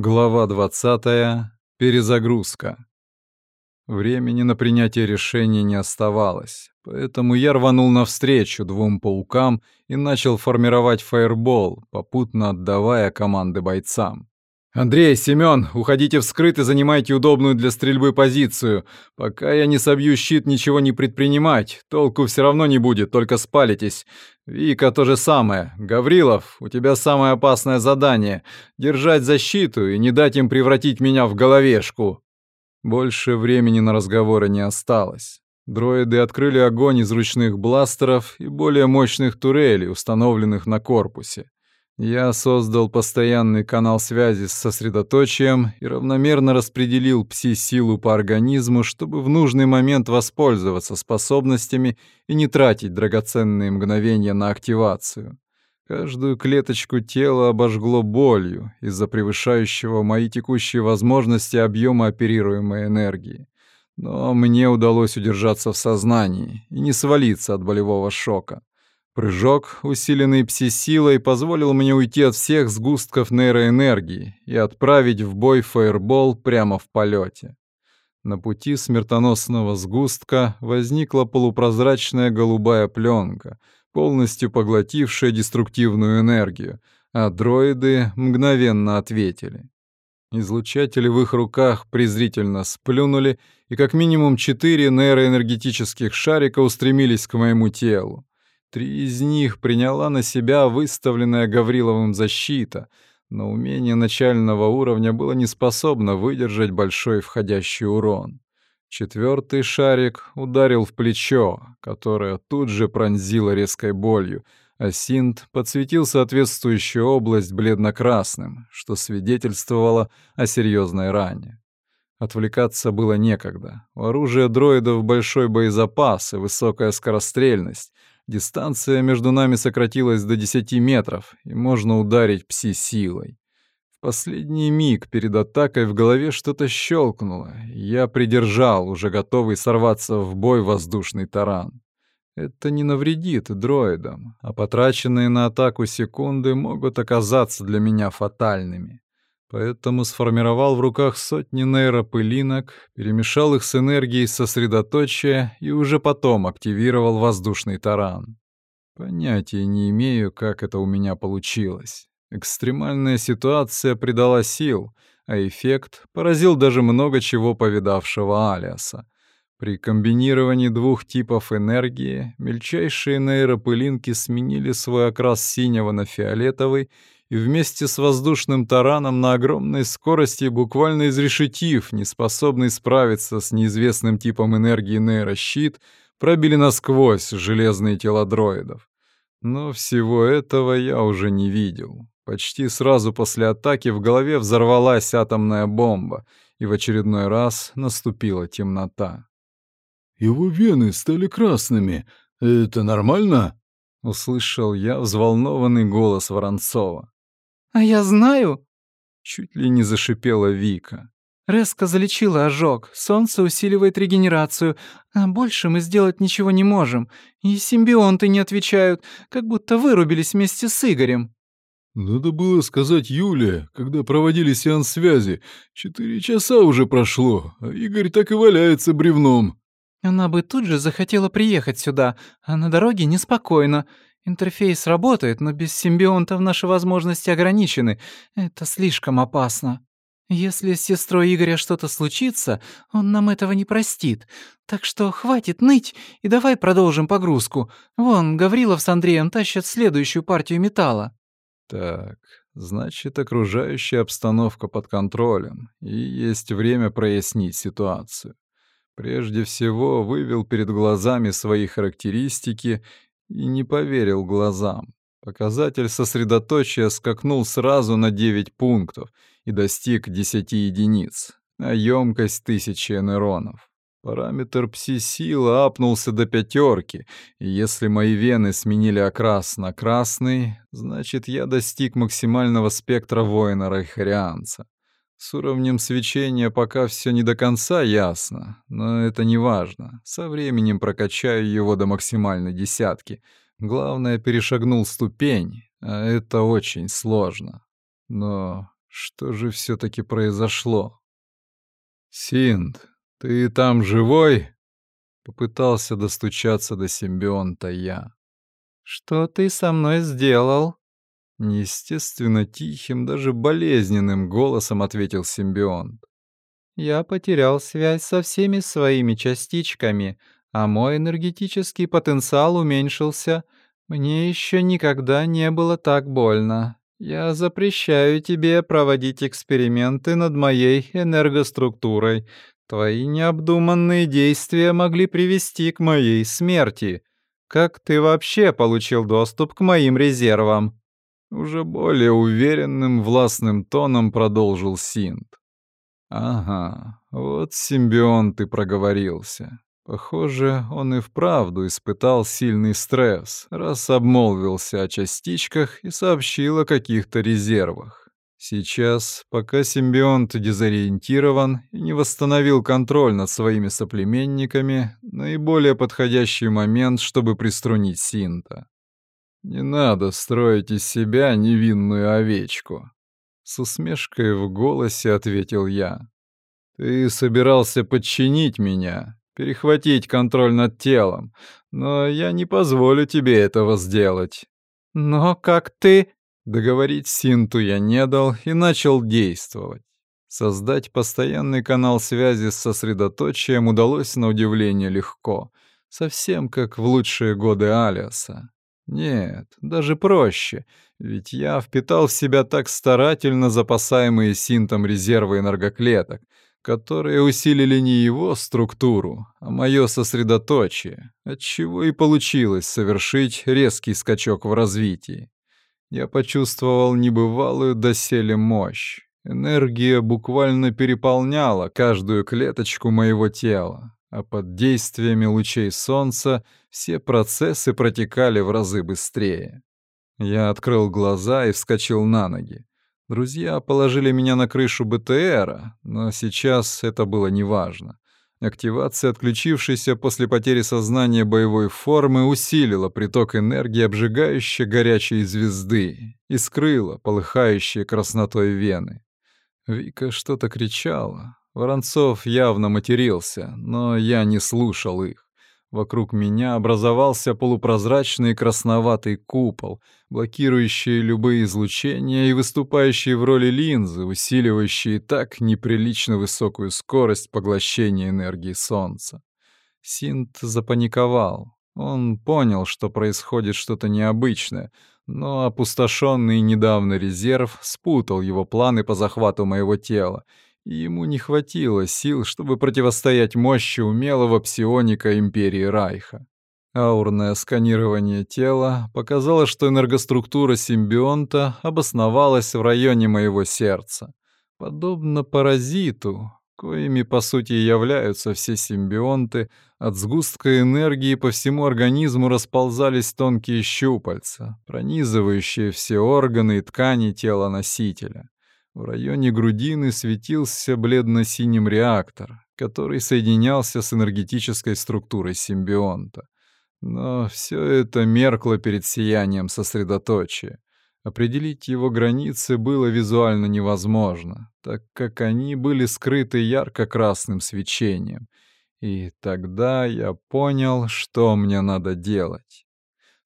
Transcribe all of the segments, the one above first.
Глава 20. Перезагрузка. Времени на принятие решения не оставалось, поэтому я рванул навстречу двум паукам и начал формировать фаербол, попутно отдавая команды бойцам. «Андрей, Семён, уходите в скрыт и занимайте удобную для стрельбы позицию. Пока я не собью щит, ничего не предпринимать. Толку все равно не будет, только спалитесь. Вика то же самое. Гаврилов, у тебя самое опасное задание — держать защиту и не дать им превратить меня в головешку». Больше времени на разговоры не осталось. Дроиды открыли огонь из ручных бластеров и более мощных турелей, установленных на корпусе. Я создал постоянный канал связи с сосредоточием и равномерно распределил пси-силу по организму, чтобы в нужный момент воспользоваться способностями и не тратить драгоценные мгновения на активацию. Каждую клеточку тела обожгло болью из-за превышающего мои текущие возможности объема оперируемой энергии. Но мне удалось удержаться в сознании и не свалиться от болевого шока. Прыжок, усиленный пси-силой, позволил мне уйти от всех сгустков нейроэнергии и отправить в бой фаербол прямо в полете. На пути смертоносного сгустка возникла полупрозрачная голубая пленка, полностью поглотившая деструктивную энергию, а дроиды мгновенно ответили. Излучатели в их руках презрительно сплюнули, и как минимум четыре нейроэнергетических шарика устремились к моему телу. Три из них приняла на себя выставленная Гавриловым защита, но умение начального уровня было не способно выдержать большой входящий урон. Четвертый шарик ударил в плечо, которое тут же пронзило резкой болью, а синт подсветил соответствующую область бледно-красным, что свидетельствовало о серьезной ране. Отвлекаться было некогда. У оружия дроидов большой боезапас и высокая скорострельность, Дистанция между нами сократилась до 10 метров, и можно ударить пси-силой. В последний миг перед атакой в голове что-то щелкнуло, и я придержал, уже готовый сорваться в бой воздушный таран. Это не навредит дроидам, а потраченные на атаку секунды могут оказаться для меня фатальными. Поэтому сформировал в руках сотни нейропылинок, перемешал их с энергией сосредоточия и уже потом активировал воздушный таран. Понятия не имею, как это у меня получилось. Экстремальная ситуация придала сил, а эффект поразил даже много чего повидавшего Алиаса. При комбинировании двух типов энергии мельчайшие нейропылинки сменили свой окрас синего на фиолетовый и вместе с воздушным тараном на огромной скорости, буквально изрешетив, неспособный справиться с неизвестным типом энергии нейрощит, пробили насквозь железные тела дроидов. Но всего этого я уже не видел. Почти сразу после атаки в голове взорвалась атомная бомба, и в очередной раз наступила темнота. «Его вены стали красными. Это нормально?» — услышал я взволнованный голос Воронцова. «А я знаю!» — чуть ли не зашипела Вика. Резко залечила ожог, солнце усиливает регенерацию, а больше мы сделать ничего не можем. И симбионты не отвечают, как будто вырубились вместе с Игорем». «Надо было сказать Юле, когда проводили сеанс связи. Четыре часа уже прошло, а Игорь так и валяется бревном». «Она бы тут же захотела приехать сюда, а на дороге неспокойно. Интерфейс работает, но без симбионтов наши возможности ограничены. Это слишком опасно. Если с сестрой Игоря что-то случится, он нам этого не простит. Так что хватит ныть и давай продолжим погрузку. Вон, Гаврилов с Андреем тащат следующую партию металла. Так, значит, окружающая обстановка под контролем, и есть время прояснить ситуацию. Прежде всего, вывел перед глазами свои характеристики и не поверил глазам. Показатель сосредоточия скакнул сразу на 9 пунктов и достиг 10 единиц, а емкость тысячи нейронов. Параметр пси-сила апнулся до пятерки, и если мои вены сменили окрас на красный, значит, я достиг максимального спектра воина Райхарианца. С уровнем свечения пока все не до конца ясно, но это не важно. Со временем прокачаю его до максимальной десятки. Главное, перешагнул ступень, а это очень сложно. Но Что же все таки произошло? «Синд, ты там живой?» Попытался достучаться до симбионта я. «Что ты со мной сделал?» Неестественно тихим, даже болезненным голосом ответил симбионт. «Я потерял связь со всеми своими частичками, а мой энергетический потенциал уменьшился. Мне еще никогда не было так больно. Я запрещаю тебе проводить эксперименты над моей энергоструктурой. Твои необдуманные действия могли привести к моей смерти. Как ты вообще получил доступ к моим резервам?» Уже более уверенным, властным тоном продолжил Синт. «Ага, вот симбионт и проговорился. Похоже, он и вправду испытал сильный стресс, раз обмолвился о частичках и сообщил о каких-то резервах. Сейчас, пока симбионт дезориентирован и не восстановил контроль над своими соплеменниками, наиболее подходящий момент, чтобы приструнить Синта. «Не надо строить из себя невинную овечку», — с усмешкой в голосе ответил я. «Ты собирался подчинить меня, перехватить контроль над телом, но я не позволю тебе этого сделать. Но как ты... Договорить Синту я не дал и начал действовать. Создать постоянный канал связи с сосредоточием удалось на удивление легко, совсем как в лучшие годы Алиаса. Нет, даже проще, ведь я впитал в себя так старательно запасаемые синтом резервы энергоклеток, которые усилили не его структуру, а мое сосредоточие, отчего и получилось совершить резкий скачок в развитии. Я почувствовал небывалую доселе мощь. Энергия буквально переполняла каждую клеточку моего тела, а под действиями лучей солнца все процессы протекали в разы быстрее. Я открыл глаза и вскочил на ноги. Друзья положили меня на крышу БТРа, но сейчас это было неважно. Активация отключившейся после потери сознания боевой формы усилила приток энергии обжигающей горячей звезды и скрыла полыхающие краснотой вены. Вика что-то кричала. Воронцов явно матерился, но я не слушал их. Вокруг меня образовался полупрозрачный красноватый купол, блокирующий любые излучения и выступающий в роли линзы, усиливающие так неприлично высокую скорость поглощения энергии Солнца. Синт запаниковал. Он понял, что происходит что-то необычное, но опустошенный недавно резерв спутал его планы по захвату моего тела, ему не хватило сил, чтобы противостоять мощи умелого псионика Империи Райха. Аурное сканирование тела показало, что энергоструктура симбионта обосновалась в районе моего сердца. Подобно паразиту, коими по сути являются все симбионты, от сгустка энергии по всему организму расползались тонкие щупальца, пронизывающие все органы и ткани тела носителя. В районе грудины светился бледно-синим реактор, который соединялся с энергетической структурой симбионта. Но все это меркло перед сиянием сосредоточия. Определить его границы было визуально невозможно, так как они были скрыты ярко-красным свечением. И тогда я понял, что мне надо делать.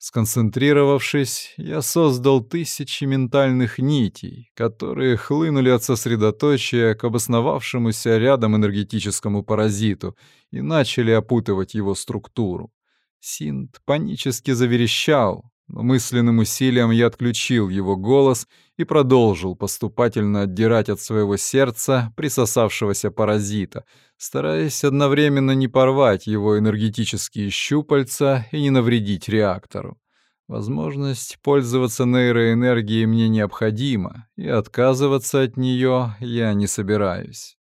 Сконцентрировавшись, я создал тысячи ментальных нитей, которые хлынули от сосредоточия к обосновавшемуся рядом энергетическому паразиту и начали опутывать его структуру. Синт панически заверещал, но мысленным усилием я отключил его голос и продолжил поступательно отдирать от своего сердца присосавшегося паразита, стараясь одновременно не порвать его энергетические щупальца и не навредить реактору. Возможность пользоваться нейроэнергией мне необходима, и отказываться от нее я не собираюсь.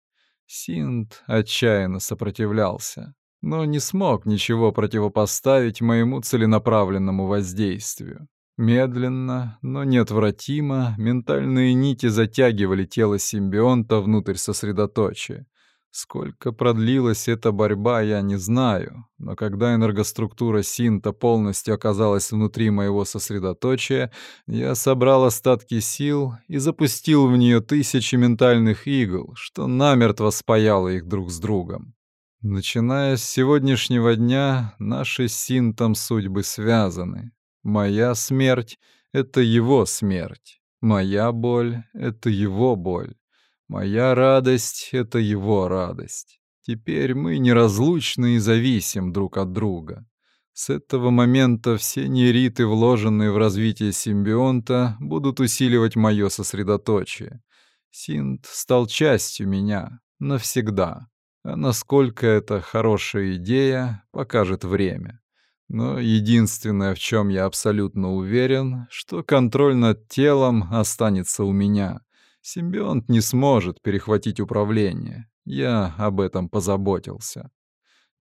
Синт отчаянно сопротивлялся, но не смог ничего противопоставить моему целенаправленному воздействию. Медленно, но неотвратимо, ментальные нити затягивали тело симбионта внутрь сосредоточия. Сколько продлилась эта борьба, я не знаю, но когда энергоструктура Синта полностью оказалась внутри моего сосредоточия, я собрал остатки сил и запустил в нее тысячи ментальных игл, что намертво спаяло их друг с другом. Начиная с сегодняшнего дня, наши с Синтом судьбы связаны. Моя смерть — это его смерть. Моя боль — это его боль. Моя радость — это его радость. Теперь мы неразлучны и зависим друг от друга. С этого момента все нейриты, вложенные в развитие симбионта, будут усиливать мое сосредоточие. Синт стал частью меня навсегда. А насколько это хорошая идея, покажет время. Но единственное, в чем я абсолютно уверен, что контроль над телом останется у меня. Симбионт не сможет перехватить управление. Я об этом позаботился.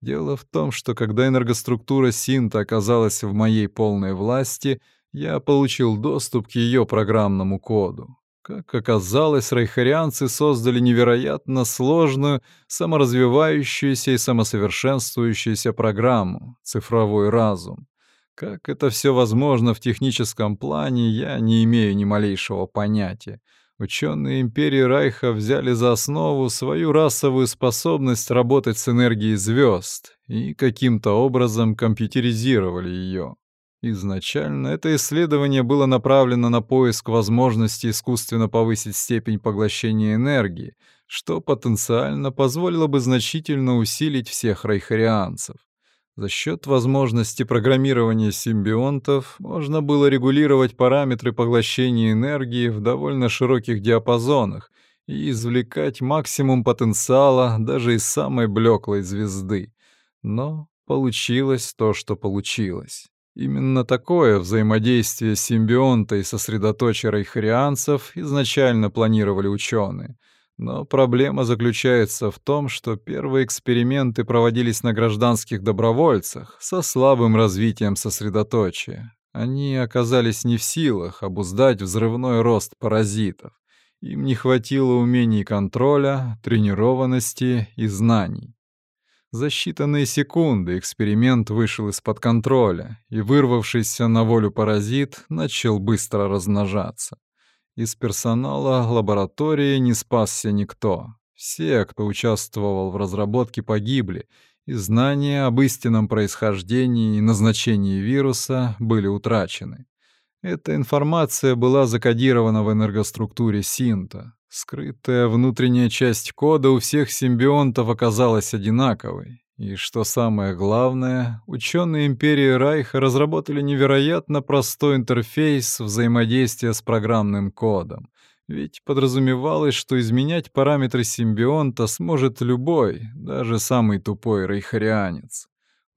Дело в том, что когда энергоструктура Синта оказалась в моей полной власти, я получил доступ к ее программному коду. Как оказалось, райхарианцы создали невероятно сложную, саморазвивающуюся и самосовершенствующуюся программу — цифровой разум. Как это все возможно в техническом плане, я не имею ни малейшего понятия. Ученые империи Райха взяли за основу свою расовую способность работать с энергией звезд и каким-то образом компьютеризировали ее. Изначально это исследование было направлено на поиск возможности искусственно повысить степень поглощения энергии, что потенциально позволило бы значительно усилить всех райхарианцев. За счет возможности программирования симбионтов можно было регулировать параметры поглощения энергии в довольно широких диапазонах и извлекать максимум потенциала даже из самой блеклой звезды. Но получилось то, что получилось. Именно такое взаимодействие симбионта и сосредоточия рейхарианцев изначально планировали ученые — но проблема заключается в том, что первые эксперименты проводились на гражданских добровольцах со слабым развитием сосредоточия. Они оказались не в силах обуздать взрывной рост паразитов. Им не хватило умений контроля, тренированности и знаний. За считанные секунды эксперимент вышел из-под контроля, и вырвавшийся на волю паразит начал быстро размножаться. Из персонала лаборатории не спасся никто. Все, кто участвовал в разработке, погибли, и знания об истинном происхождении и назначении вируса были утрачены. Эта информация была закодирована в энергоструктуре Синта. Скрытая внутренняя часть кода у всех симбионтов оказалась одинаковой, и что самое главное, ученые империи Райха разработали невероятно простой интерфейс взаимодействия с программным кодом. Ведь подразумевалось, что изменять параметры симбионта сможет любой, даже самый тупой рейхарианец.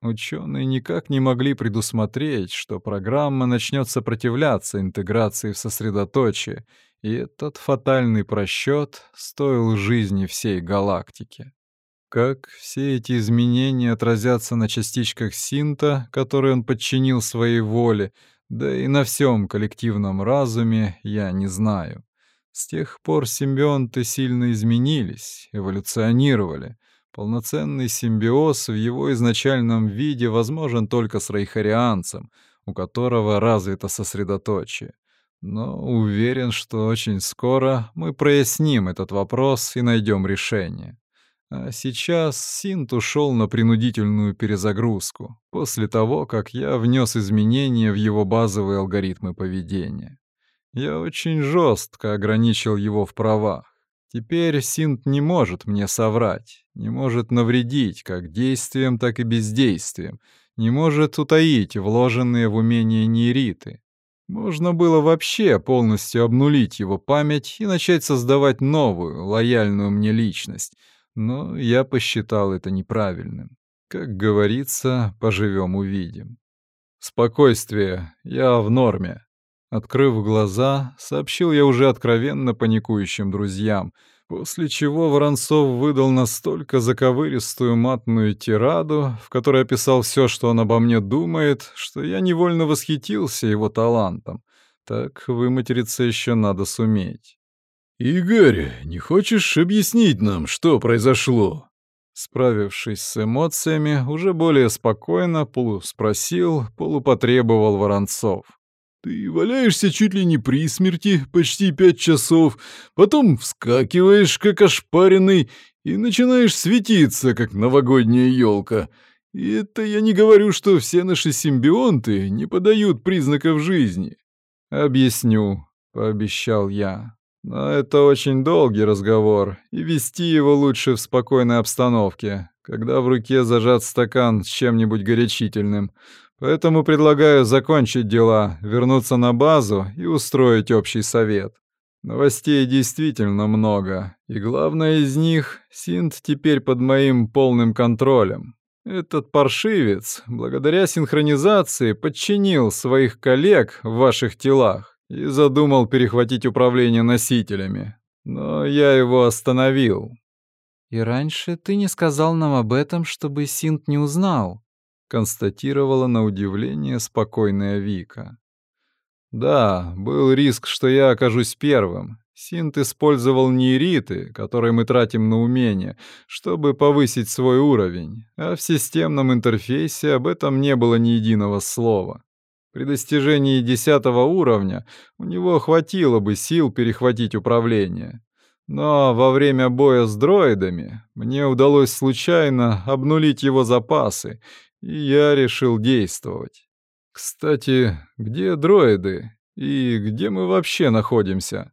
Ученые никак не могли предусмотреть, что программа начнет сопротивляться интеграции в сосредоточие, и этот фатальный просчет стоил жизни всей галактики. Как все эти изменения отразятся на частичках синта, которые он подчинил своей воле, да и на всем коллективном разуме, я не знаю. С тех пор симбионты сильно изменились, эволюционировали. Полноценный симбиоз в его изначальном виде возможен только с рейхарианцем, у которого развито сосредоточие. Но уверен, что очень скоро мы проясним этот вопрос и найдем решение. А сейчас Синт ушел на принудительную перезагрузку, после того, как я внес изменения в его базовые алгоритмы поведения. Я очень жестко ограничил его в правах. Теперь Синт не может мне соврать, не может навредить как действием, так и бездействием, не может утаить вложенные в умение нейриты. Можно было вообще полностью обнулить его память и начать создавать новую, лояльную мне личность — но я посчитал это неправильным. Как говорится, поживем увидим. Спокойствие, я в норме. Открыв глаза, сообщил я уже откровенно паникующим друзьям, после чего Воронцов выдал настолько заковыристую матную тираду, в которой описал все, что он обо мне думает, что я невольно восхитился его талантом. Так выматериться еще надо суметь. «Игорь, не хочешь объяснить нам, что произошло?» Справившись с эмоциями, уже более спокойно полуспросил, полупотребовал Воронцов. «Ты валяешься чуть ли не при смерти почти пять часов, потом вскакиваешь, как ошпаренный, и начинаешь светиться, как новогодняя елка. И это я не говорю, что все наши симбионты не подают признаков жизни». «Объясню», — пообещал я. Но это очень долгий разговор, и вести его лучше в спокойной обстановке, когда в руке зажат стакан с чем-нибудь горячительным. Поэтому предлагаю закончить дела, вернуться на базу и устроить общий совет. Новостей действительно много, и главное из них — Синт теперь под моим полным контролем. Этот паршивец, благодаря синхронизации, подчинил своих коллег в ваших телах и задумал перехватить управление носителями. Но я его остановил. «И раньше ты не сказал нам об этом, чтобы Синт не узнал», констатировала на удивление спокойная Вика. «Да, был риск, что я окажусь первым. Синт использовал нейриты, которые мы тратим на умения, чтобы повысить свой уровень, а в системном интерфейсе об этом не было ни единого слова. При достижении десятого уровня у него хватило бы сил перехватить управление. Но во время боя с дроидами мне удалось случайно обнулить его запасы, и я решил действовать. Кстати, где дроиды? И где мы вообще находимся?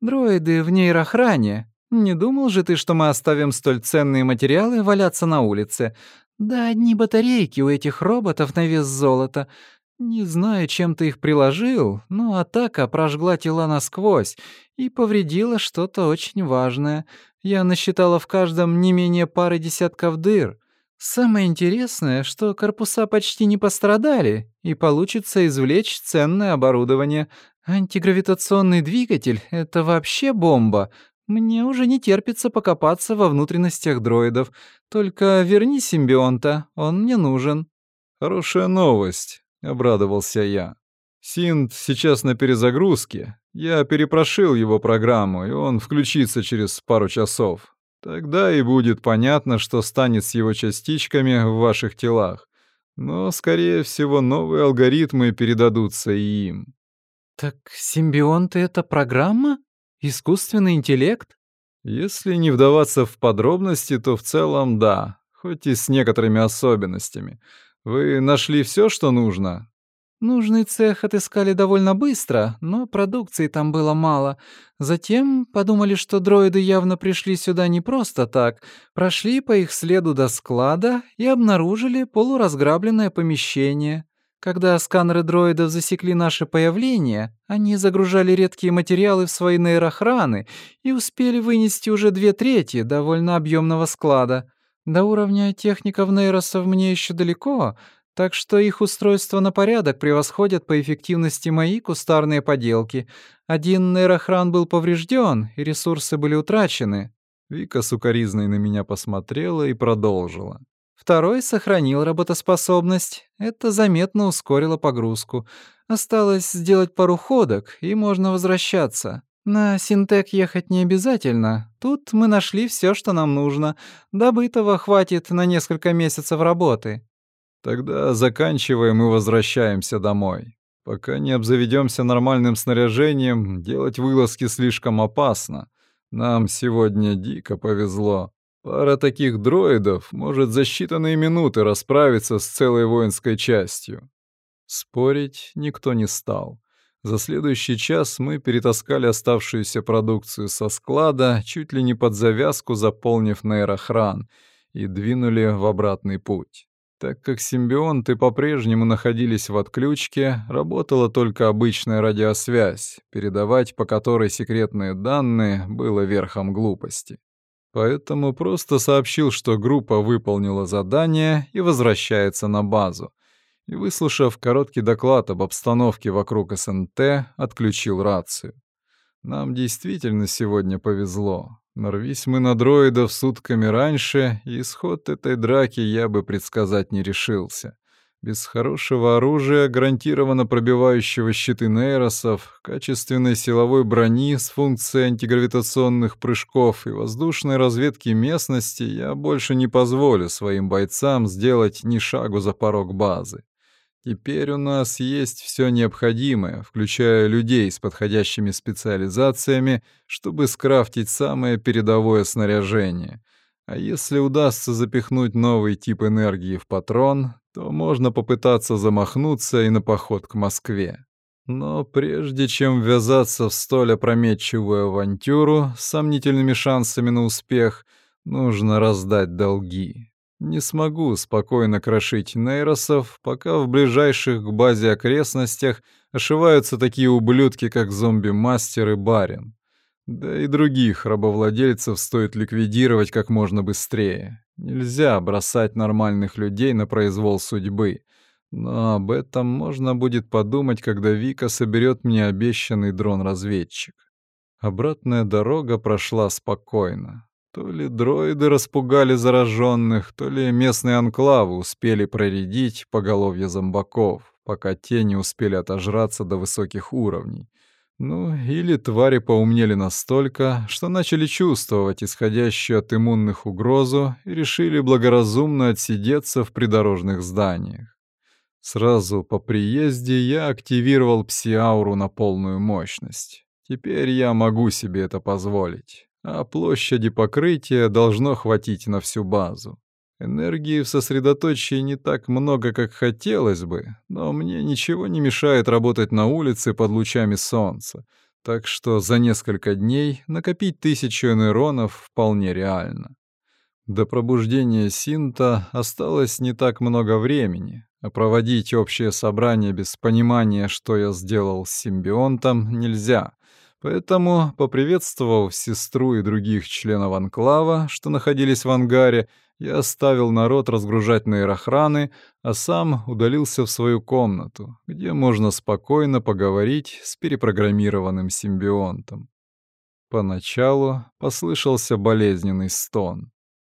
Дроиды в нейрохране. Не думал же ты, что мы оставим столь ценные материалы валяться на улице? Да одни батарейки у этих роботов на вес золота. Не знаю, чем ты их приложил, но атака прожгла тела насквозь и повредила что-то очень важное. Я насчитала в каждом не менее пары десятков дыр. Самое интересное, что корпуса почти не пострадали, и получится извлечь ценное оборудование. Антигравитационный двигатель — это вообще бомба. Мне уже не терпится покопаться во внутренностях дроидов. Только верни симбионта, он мне нужен. Хорошая новость. — обрадовался я. «Синт сейчас на перезагрузке. Я перепрошил его программу, и он включится через пару часов. Тогда и будет понятно, что станет с его частичками в ваших телах. Но, скорее всего, новые алгоритмы передадутся и им». «Так симбионты — это программа? Искусственный интеллект?» Если не вдаваться в подробности, то в целом да, хоть и с некоторыми особенностями. Вы нашли все, что нужно? Нужный цех отыскали довольно быстро, но продукции там было мало. Затем подумали, что дроиды явно пришли сюда не просто так, прошли по их следу до склада и обнаружили полуразграбленное помещение. Когда сканеры дроидов засекли наше появление, они загружали редкие материалы в свои нейрохраны и успели вынести уже две трети довольно объемного склада. До уровня техников нейросов мне еще далеко, так что их устройства на порядок превосходят по эффективности мои кустарные поделки. Один нейрохран был поврежден, и ресурсы были утрачены. Вика сукоризной на меня посмотрела и продолжила. Второй сохранил работоспособность. Это заметно ускорило погрузку. Осталось сделать пару ходок, и можно возвращаться. На Синтек ехать не обязательно. Тут мы нашли все, что нам нужно. Добытого хватит на несколько месяцев работы. Тогда заканчиваем и возвращаемся домой. Пока не обзаведемся нормальным снаряжением, делать вылазки слишком опасно. Нам сегодня дико повезло. Пара таких дроидов может за считанные минуты расправиться с целой воинской частью. Спорить никто не стал. За следующий час мы перетаскали оставшуюся продукцию со склада, чуть ли не под завязку заполнив нейрохран, и двинули в обратный путь. Так как симбионты по-прежнему находились в отключке, работала только обычная радиосвязь, передавать по которой секретные данные было верхом глупости. Поэтому просто сообщил, что группа выполнила задание и возвращается на базу и, выслушав короткий доклад об обстановке вокруг СНТ, отключил рацию. Нам действительно сегодня повезло. Нарвись мы на дроидов сутками раньше, исход этой драки я бы предсказать не решился. Без хорошего оружия, гарантированно пробивающего щиты нейросов, качественной силовой брони с функцией антигравитационных прыжков и воздушной разведки местности я больше не позволю своим бойцам сделать ни шагу за порог базы. Теперь у нас есть все необходимое, включая людей с подходящими специализациями, чтобы скрафтить самое передовое снаряжение. А если удастся запихнуть новый тип энергии в патрон, то можно попытаться замахнуться и на поход к Москве. Но прежде чем ввязаться в столь опрометчивую авантюру с сомнительными шансами на успех, нужно раздать долги. Не смогу спокойно крошить нейросов, пока в ближайших к базе окрестностях ошиваются такие ублюдки, как зомби-мастер и барин. Да и других рабовладельцев стоит ликвидировать как можно быстрее. Нельзя бросать нормальных людей на произвол судьбы. Но об этом можно будет подумать, когда Вика соберет мне обещанный дрон-разведчик. Обратная дорога прошла спокойно. То ли дроиды распугали зараженных, то ли местные анклавы успели проредить поголовье зомбаков, пока те не успели отожраться до высоких уровней. Ну, или твари поумнели настолько, что начали чувствовать исходящую от иммунных угрозу и решили благоразумно отсидеться в придорожных зданиях. Сразу по приезде я активировал псиауру на полную мощность. Теперь я могу себе это позволить, а площади покрытия должно хватить на всю базу. Энергии в сосредоточии не так много, как хотелось бы, но мне ничего не мешает работать на улице под лучами солнца, так что за несколько дней накопить тысячу нейронов вполне реально. До пробуждения Синта осталось не так много времени, а проводить общее собрание без понимания, что я сделал с симбионтом, нельзя. Поэтому, поприветствовав сестру и других членов анклава, что находились в ангаре, я оставил народ разгружать нейрохраны, а сам удалился в свою комнату, где можно спокойно поговорить с перепрограммированным симбионтом. Поначалу послышался болезненный стон.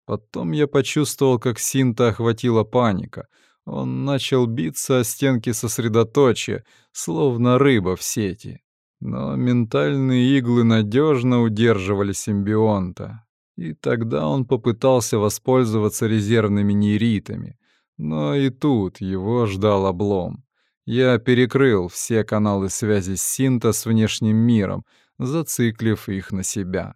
Потом я почувствовал, как Синта охватила паника. Он начал биться о стенки сосредоточия, словно рыба в сети. Но ментальные иглы надежно удерживали симбионта, и тогда он попытался воспользоваться резервными нейритами. Но и тут его ждал облом. Я перекрыл все каналы связи Синта с внешним миром, зациклив их на себя.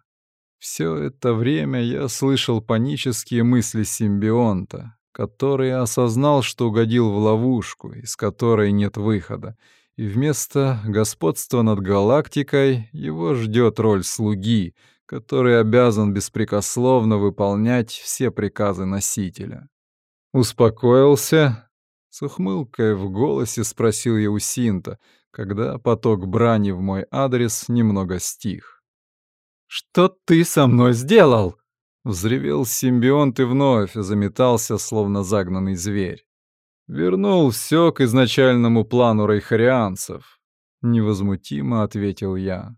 Все это время я слышал панические мысли симбионта, который осознал, что угодил в ловушку, из которой нет выхода, и вместо господства над галактикой его ждет роль слуги — который обязан беспрекословно выполнять все приказы носителя. «Успокоился?» — с ухмылкой в голосе спросил я у Синта, когда поток брани в мой адрес немного стих. «Что ты со мной сделал?» — взревел симбионт и вновь заметался, словно загнанный зверь. «Вернул все к изначальному плану рейхарианцев», — невозмутимо ответил я.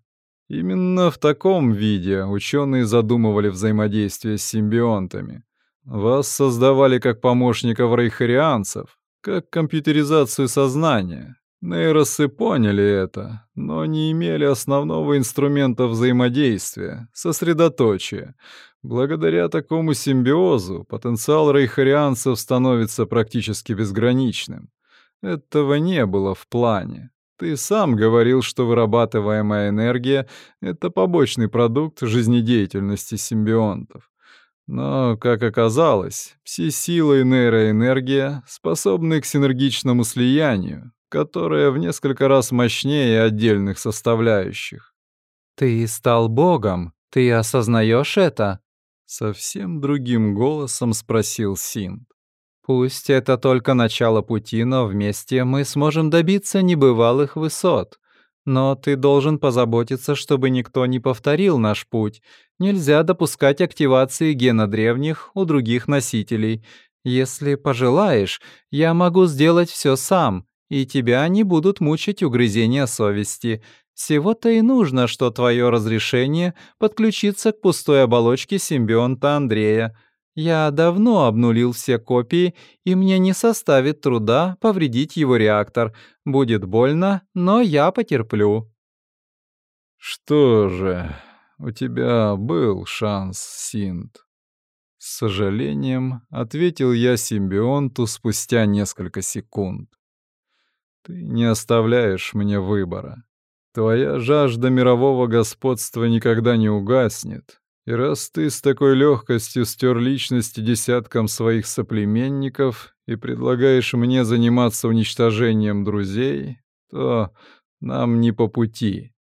Именно в таком виде ученые задумывали взаимодействие с симбионтами. Вас создавали как помощников рейхарианцев, как компьютеризацию сознания. Нейросы поняли это, но не имели основного инструмента взаимодействия — сосредоточия. Благодаря такому симбиозу потенциал рейхарианцев становится практически безграничным. Этого не было в плане. Ты сам говорил, что вырабатываемая энергия — это побочный продукт жизнедеятельности симбионтов. Но, как оказалось, пси-сила и нейроэнергия способны к синергичному слиянию, которое в несколько раз мощнее отдельных составляющих. «Ты стал богом, ты осознаешь это?» Совсем другим голосом спросил Синт. Пусть это только начало пути, но вместе мы сможем добиться небывалых высот. Но ты должен позаботиться, чтобы никто не повторил наш путь. Нельзя допускать активации гена древних у других носителей. Если пожелаешь, я могу сделать все сам, и тебя не будут мучить угрызения совести. Всего-то и нужно, что твое разрешение подключиться к пустой оболочке симбионта Андрея — Я давно обнулил все копии, и мне не составит труда повредить его реактор. Будет больно, но я потерплю. Что же, у тебя был шанс, Синт. С сожалением ответил я симбионту спустя несколько секунд. Ты не оставляешь мне выбора. Твоя жажда мирового господства никогда не угаснет, и раз ты с такой легкостью стер личности десяткам своих соплеменников и предлагаешь мне заниматься уничтожением друзей, то нам не по пути.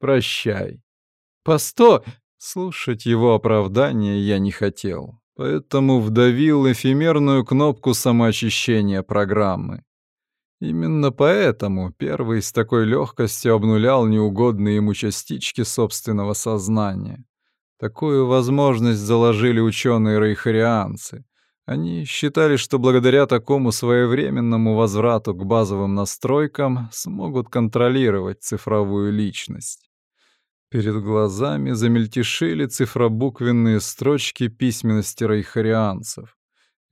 Прощай. Постой! Слушать его оправдания я не хотел, поэтому вдавил эфемерную кнопку самоочищения программы. Именно поэтому первый с такой легкостью обнулял неугодные ему частички собственного сознания. Такую возможность заложили ученые-рейхарианцы. Они считали, что благодаря такому своевременному возврату к базовым настройкам смогут контролировать цифровую личность. Перед глазами замельтешили цифробуквенные строчки письменности рейхарианцев.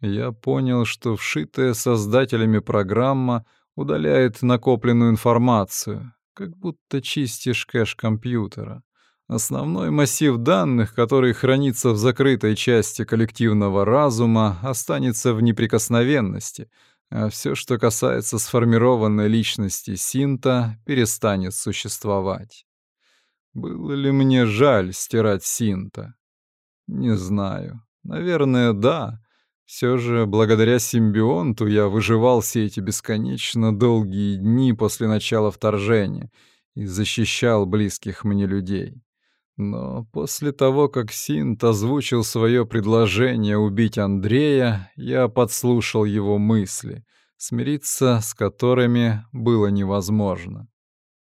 Я понял, что вшитая создателями программа удаляет накопленную информацию, как будто чистишь кэш компьютера. Основной массив данных, который хранится в закрытой части коллективного разума, останется в неприкосновенности, а все, что касается сформированной личности Синта, перестанет существовать. Было ли мне жаль стирать Синта? Не знаю. Наверное, да. Все же, благодаря симбионту, я выживал все эти бесконечно долгие дни после начала вторжения и защищал близких мне людей. Но после того, как Синт озвучил свое предложение убить Андрея, я подслушал его мысли, смириться с которыми было невозможно.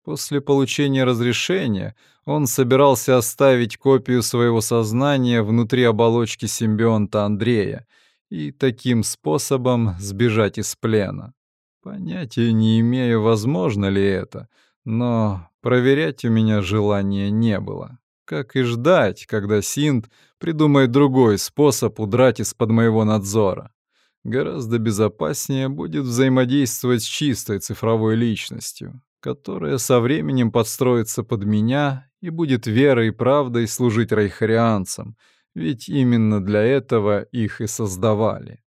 После получения разрешения он собирался оставить копию своего сознания внутри оболочки симбионта Андрея и таким способом сбежать из плена. Понятия не имею, возможно ли это, но проверять у меня желания не было как и ждать, когда Синт придумает другой способ удрать из-под моего надзора. Гораздо безопаснее будет взаимодействовать с чистой цифровой личностью, которая со временем подстроится под меня и будет верой и правдой служить райхарианцам, ведь именно для этого их и создавали.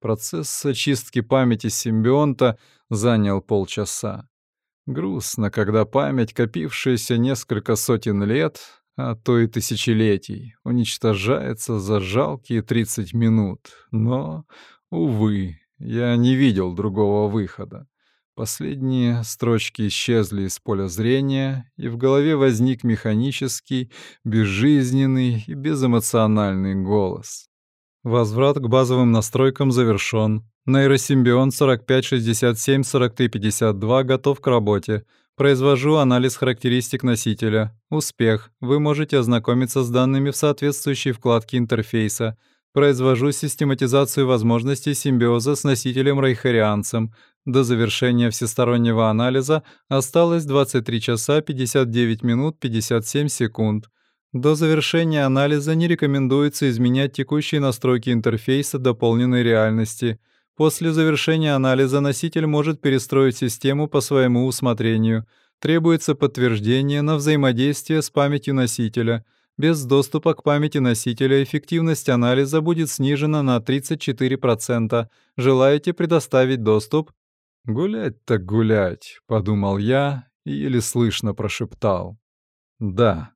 Процесс очистки памяти симбионта занял полчаса. Грустно, когда память, копившаяся несколько сотен лет, а то и тысячелетий, уничтожается за жалкие 30 минут. Но, увы, я не видел другого выхода. Последние строчки исчезли из поля зрения, и в голове возник механический, безжизненный и безэмоциональный голос. Возврат к базовым настройкам завершён. Нейросимбион 4567-4352 готов к работе. Произвожу анализ характеристик носителя. Успех. Вы можете ознакомиться с данными в соответствующей вкладке интерфейса. Произвожу систематизацию возможностей симбиоза с носителем-рейхарианцем. До завершения всестороннего анализа осталось 23 часа 59 минут 57 секунд. До завершения анализа не рекомендуется изменять текущие настройки интерфейса дополненной реальности — После завершения анализа носитель может перестроить систему по своему усмотрению. Требуется подтверждение на взаимодействие с памятью носителя. Без доступа к памяти носителя эффективность анализа будет снижена на 34%. Желаете предоставить доступ? «Гулять так гулять», — подумал я и еле слышно прошептал. «Да».